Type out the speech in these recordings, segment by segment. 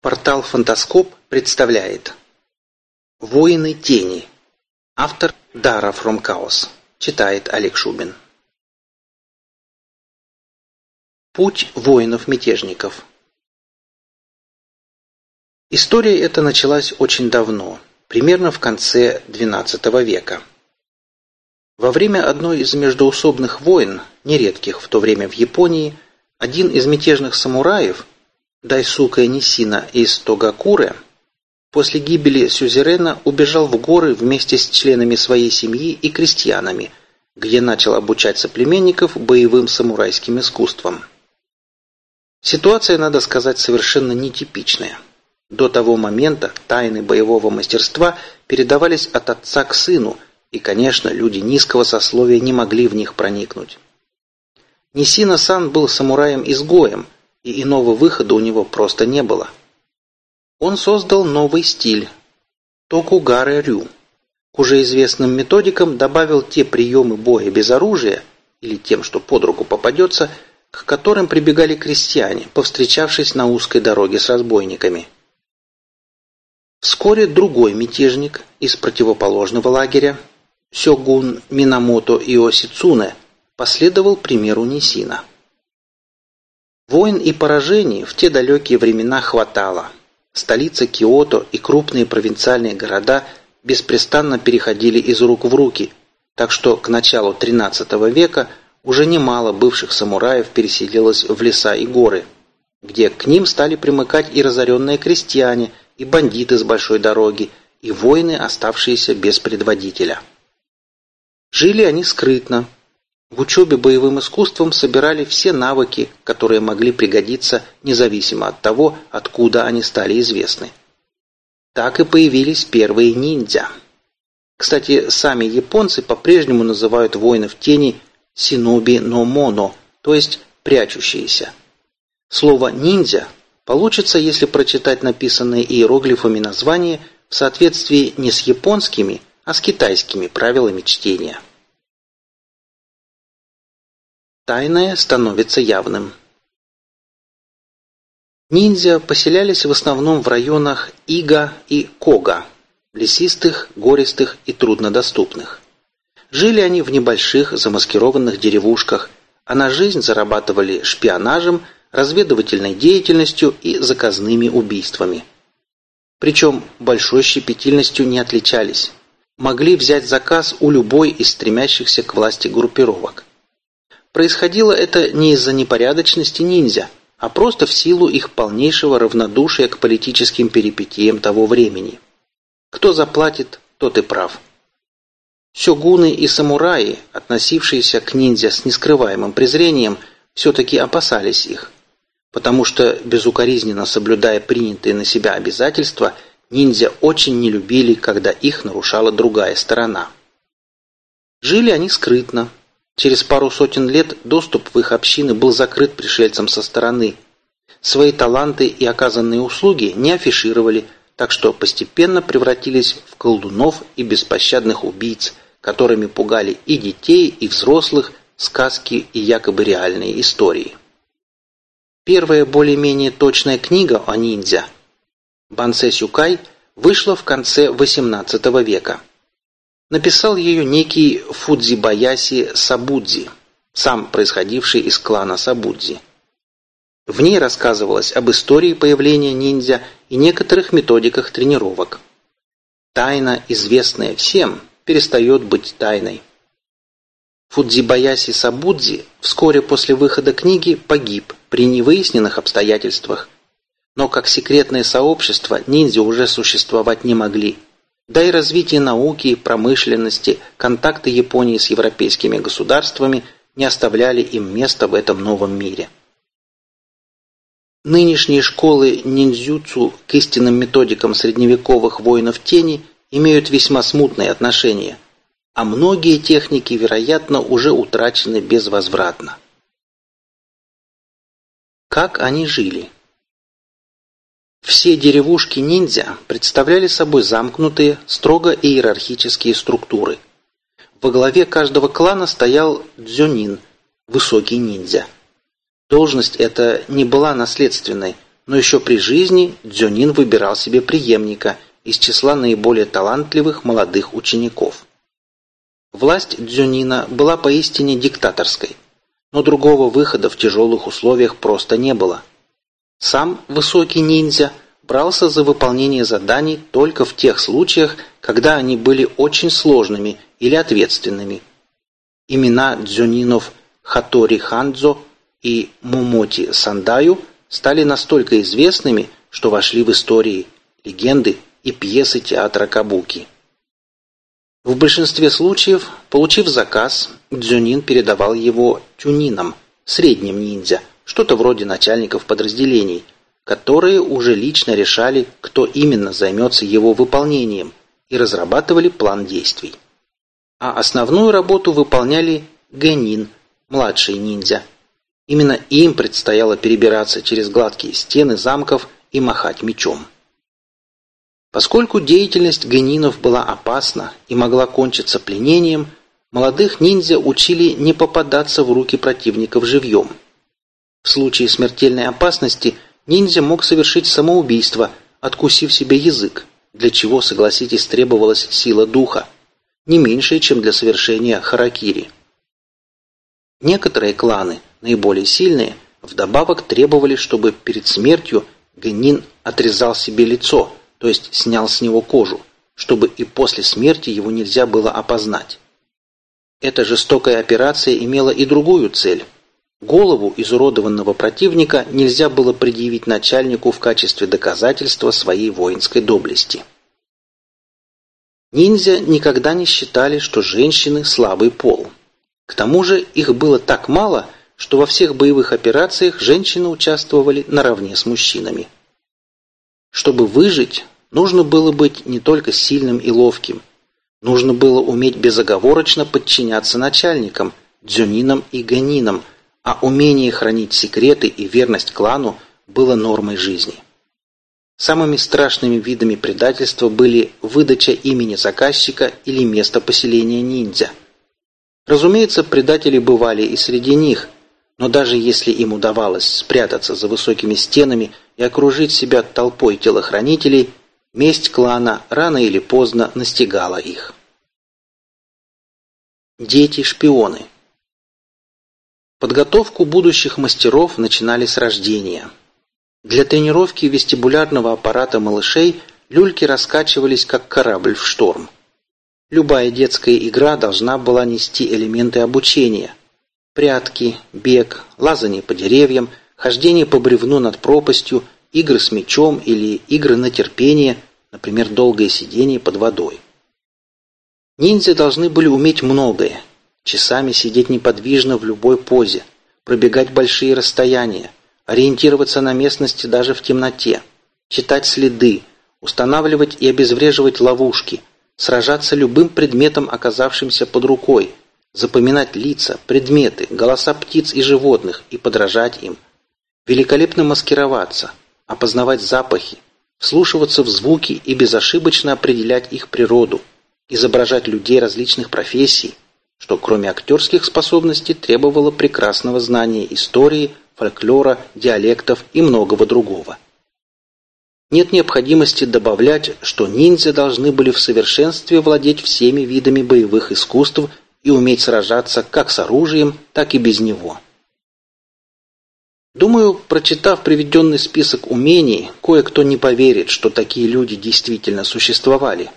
Портал «Фантаскоп» представляет «Воины тени». Автор Дара From Chaos. Читает Олег Шубин. Путь воинов-мятежников История эта началась очень давно, примерно в конце XII века. Во время одной из междоусобных войн, нередких в то время в Японии, один из мятежных самураев – Дайсука Нисина из Тогакуры после гибели Сюзерена убежал в горы вместе с членами своей семьи и крестьянами, где начал обучать соплеменников боевым самурайским искусствам. Ситуация, надо сказать, совершенно нетипичная. До того момента тайны боевого мастерства передавались от отца к сыну, и, конечно, люди низкого сословия не могли в них проникнуть. Нисина-сан был самураем-изгоем – и иного выхода у него просто не было. Он создал новый стиль – Токугаре-рю. К уже известным методикам добавил те приемы боя без оружия, или тем, что под руку попадется, к которым прибегали крестьяне, повстречавшись на узкой дороге с разбойниками. Вскоре другой мятежник из противоположного лагеря, Сёгун Минамото Иосицуне, последовал примеру Нисина. Войн и поражений в те далекие времена хватало. Столица Киото и крупные провинциальные города беспрестанно переходили из рук в руки, так что к началу XIII века уже немало бывших самураев переселилось в леса и горы, где к ним стали примыкать и разоренные крестьяне, и бандиты с большой дороги, и воины, оставшиеся без предводителя. Жили они скрытно, в учебе боевым искусством собирали все навыки, которые могли пригодиться независимо от того, откуда они стали известны. Так и появились первые ниндзя. Кстати, сами японцы по-прежнему называют воинов тени синоби но моно, то есть прячущиеся. Слово «ниндзя» получится, если прочитать написанные иероглифами название в соответствии не с японскими, а с китайскими правилами чтения. Тайное становится явным. Ниндзя поселялись в основном в районах Ига и Кога, лесистых, гористых и труднодоступных. Жили они в небольших замаскированных деревушках, а на жизнь зарабатывали шпионажем, разведывательной деятельностью и заказными убийствами. Причем большой щепетильностью не отличались. Могли взять заказ у любой из стремящихся к власти группировок. Происходило это не из-за непорядочности ниндзя, а просто в силу их полнейшего равнодушия к политическим перипетиям того времени. Кто заплатит, тот и прав. Сёгуны и самураи, относившиеся к ниндзя с нескрываемым презрением, все-таки опасались их, потому что, безукоризненно соблюдая принятые на себя обязательства, ниндзя очень не любили, когда их нарушала другая сторона. Жили они скрытно, Через пару сотен лет доступ в их общины был закрыт пришельцам со стороны. Свои таланты и оказанные услуги не афишировали, так что постепенно превратились в колдунов и беспощадных убийц, которыми пугали и детей, и взрослых, сказки и якобы реальные истории. Первая более-менее точная книга о ниндзя «Бансэ Сюкай» вышла в конце XVIII века. Написал ее некий Фудзибаяси Сабудзи, сам происходивший из клана Сабудзи. В ней рассказывалось об истории появления ниндзя и некоторых методиках тренировок. Тайна, известная всем, перестает быть тайной. Фудзибаяси Сабудзи вскоре после выхода книги погиб при невыясненных обстоятельствах. Но как секретное сообщество ниндзя уже существовать не могли – да и развитие науки, промышленности, контакты Японии с европейскими государствами не оставляли им места в этом новом мире. Нынешние школы ниндзюцу к истинным методикам средневековых воинов тени имеют весьма смутные отношения, а многие техники, вероятно, уже утрачены безвозвратно. Как они жили? Все деревушки-ниндзя представляли собой замкнутые, строго иерархические структуры. Во главе каждого клана стоял дзюнин, высокий ниндзя. Должность эта не была наследственной, но еще при жизни Дзюнин выбирал себе преемника из числа наиболее талантливых молодых учеников. Власть Дзюнина была поистине диктаторской, но другого выхода в тяжелых условиях просто не было. Сам высокий ниндзя брался за выполнение заданий только в тех случаях, когда они были очень сложными или ответственными. Имена дзюнинов Хатори Хандзо и Мумоти Сандаю стали настолько известными, что вошли в истории, легенды и пьесы театра Кабуки. В большинстве случаев, получив заказ, Дзюнин передавал его тюнинам, средним ниндзя, что-то вроде начальников подразделений, которые уже лично решали, кто именно займется его выполнением, и разрабатывали план действий. А основную работу выполняли гэнин, младший ниндзя. Именно им предстояло перебираться через гладкие стены замков и махать мечом. Поскольку деятельность генинов была опасна и могла кончиться пленением, молодых ниндзя учили не попадаться в руки противников живьем. В случае смертельной опасности ниндзя мог совершить самоубийство, откусив себе язык, для чего, согласитесь, требовалась сила духа, не меньшая, чем для совершения харакири. Некоторые кланы, наиболее сильные, вдобавок требовали, чтобы перед смертью генин отрезал себе лицо – то есть снял с него кожу, чтобы и после смерти его нельзя было опознать. Эта жестокая операция имела и другую цель. Голову изуродованного противника нельзя было предъявить начальнику в качестве доказательства своей воинской доблести. Ниндзя никогда не считали, что женщины – слабый пол. К тому же их было так мало, что во всех боевых операциях женщины участвовали наравне с мужчинами. Чтобы выжить, нужно было быть не только сильным и ловким. Нужно было уметь безоговорочно подчиняться начальникам, дзюнинам и ганинам, а умение хранить секреты и верность клану было нормой жизни. Самыми страшными видами предательства были выдача имени заказчика или места поселения ниндзя. Разумеется, предатели бывали и среди них, но даже если им удавалось спрятаться за высокими стенами и окружить себя толпой телохранителей, месть клана рано или поздно настигала их. Дети-шпионы Подготовку будущих мастеров начинали с рождения. Для тренировки вестибулярного аппарата малышей люльки раскачивались как корабль в шторм. Любая детская игра должна была нести элементы обучения. Прятки, бег, лазание по деревьям, хождение по бревну над пропастью, игры с мячом или игры на терпение, например, долгое сидение под водой. Ниндзя должны были уметь многое. Часами сидеть неподвижно в любой позе, пробегать большие расстояния, ориентироваться на местности даже в темноте, читать следы, устанавливать и обезвреживать ловушки, сражаться любым предметом, оказавшимся под рукой, запоминать лица, предметы, голоса птиц и животных и подражать им, великолепно маскироваться, опознавать запахи, вслушиваться в звуки и безошибочно определять их природу, изображать людей различных профессий, что кроме актерских способностей требовало прекрасного знания истории, фольклора, диалектов и многого другого. Нет необходимости добавлять, что ниндзя должны были в совершенстве владеть всеми видами боевых искусств и уметь сражаться как с оружием, так и без него. Думаю, прочитав приведенный список умений, кое-кто не поверит, что такие люди действительно существовали.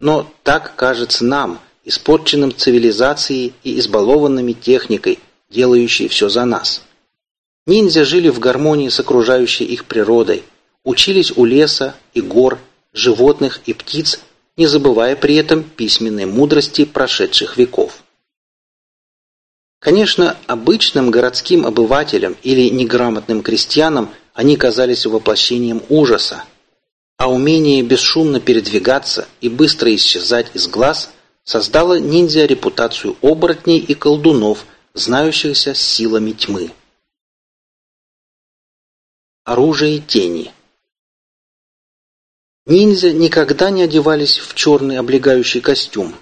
Но так кажется нам, испорченным цивилизацией и избалованными техникой, делающей все за нас. Ниндзя жили в гармонии с окружающей их природой, учились у леса и гор, животных и птиц, не забывая при этом письменной мудрости прошедших веков. Конечно, обычным городским обывателям или неграмотным крестьянам они казались воплощением ужаса, а умение бесшумно передвигаться и быстро исчезать из глаз создало ниндзя репутацию оборотней и колдунов, знающихся с силами тьмы. Оружие тени Ниндзя никогда не одевались в черный облегающий костюм,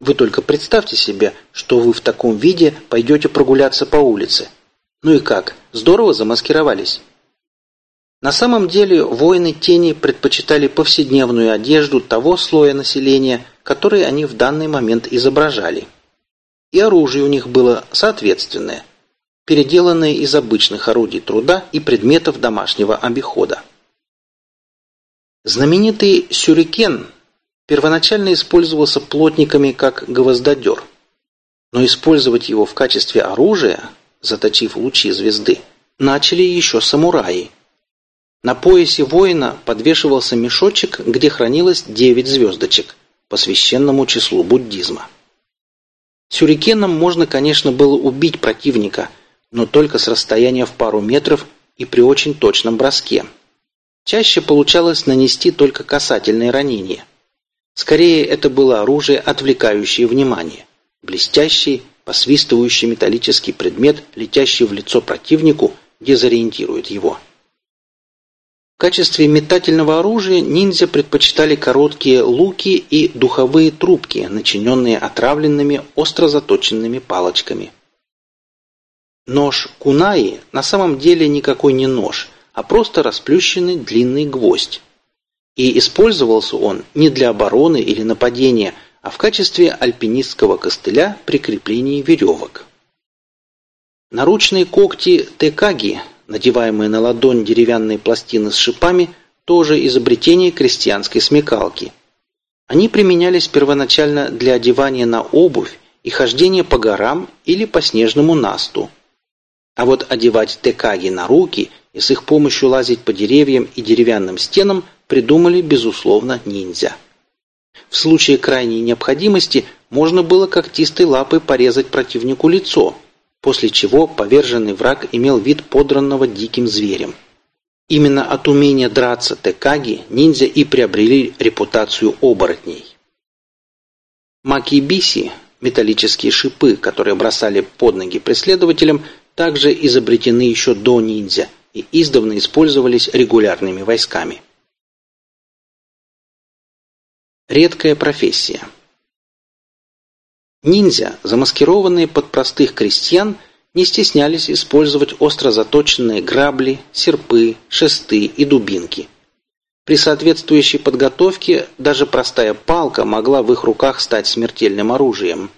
вы только представьте себе, что вы в таком виде пойдете прогуляться по улице. Ну и как, здорово замаскировались? На самом деле воины тени предпочитали повседневную одежду того слоя населения, который они в данный момент изображали. И оружие у них было соответственное, переделанное из обычных орудий труда и предметов домашнего обихода. Знаменитый сюрикен первоначально использовался плотниками как гвоздодер, но использовать его в качестве оружия, заточив лучи звезды, начали еще самураи. На поясе воина подвешивался мешочек, где хранилось девять звездочек по священному числу буддизма. Сюрикеном можно, конечно, было убить противника, но только с расстояния в пару метров и при очень точном броске – Чаще получалось нанести только касательные ранения. Скорее, это было оружие, отвлекающее внимание. Блестящий, посвистывающий металлический предмет, летящий в лицо противнику, дезориентирует его. В качестве метательного оружия ниндзя предпочитали короткие луки и духовые трубки, начиненные отравленными, остро заточенными палочками. Нож кунаи на самом деле никакой не нож – а просто расплющенный длинный гвоздь. И использовался он не для обороны или нападения, а в качестве альпинистского костыля при креплении веревок. Наручные когти текаги, надеваемые на ладонь деревянные пластины с шипами, тоже изобретение крестьянской смекалки. Они применялись первоначально для одевания на обувь и хождения по горам или по снежному насту. А вот одевать текаги на руки и с их помощью лазить по деревьям и деревянным стенам придумали, безусловно, ниндзя. В случае крайней необходимости можно было когтистой лапой порезать противнику лицо, после чего поверженный враг имел вид подранного диким зверем. Именно от умения драться Текаги ниндзя и приобрели репутацию оборотней. Макибиси, металлические шипы, которые бросали под ноги преследователям, также изобретены еще до ниндзя – и издавна использовались регулярными войсками. Редкая профессия Ниндзя, замаскированные под простых крестьян, не стеснялись использовать остро заточенные грабли, серпы, шесты и дубинки. При соответствующей подготовке даже простая палка могла в их руках стать смертельным оружием.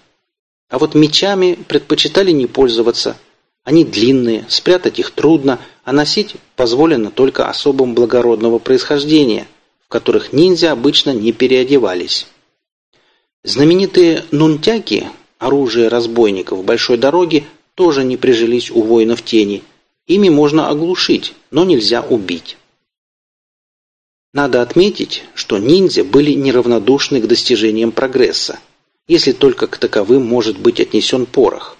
А вот мечами предпочитали не пользоваться. Они длинные, спрятать их трудно – а носить позволено только особым благородного происхождения, в которых ниндзя обычно не переодевались. Знаменитые нунтяки, оружие разбойников большой дороги, тоже не прижились у воинов тени. Ими можно оглушить, но нельзя убить. Надо отметить, что ниндзя были неравнодушны к достижениям прогресса, если только к таковым может быть отнесен порох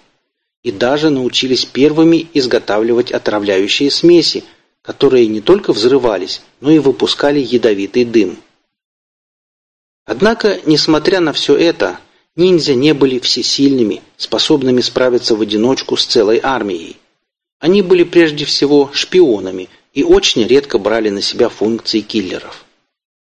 и даже научились первыми изготавливать отравляющие смеси, которые не только взрывались, но и выпускали ядовитый дым. Однако, несмотря на все это, ниндзя не были всесильными, способными справиться в одиночку с целой армией. Они были прежде всего шпионами и очень редко брали на себя функции киллеров.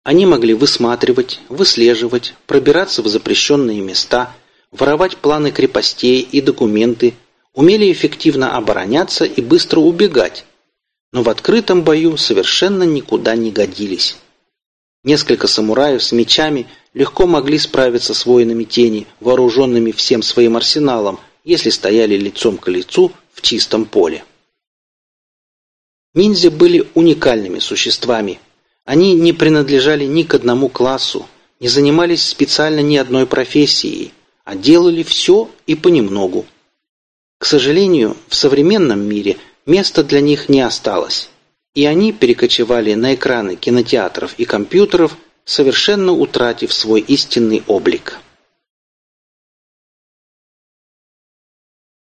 Они могли высматривать, выслеживать, пробираться в запрещенные места – воровать планы крепостей и документы, умели эффективно обороняться и быстро убегать, но в открытом бою совершенно никуда не годились. Несколько самураев с мечами легко могли справиться с воинами тени, вооруженными всем своим арсеналом, если стояли лицом к лицу в чистом поле. Ниндзя были уникальными существами. Они не принадлежали ни к одному классу, не занимались специально ни одной профессией – а делали все и понемногу. К сожалению, в современном мире места для них не осталось, и они перекочевали на экраны кинотеатров и компьютеров, совершенно утратив свой истинный облик.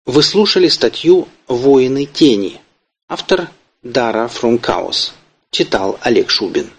Вы слушали статью «Воины тени». Автор Дара Фрункаус. Читал Олег Шубин.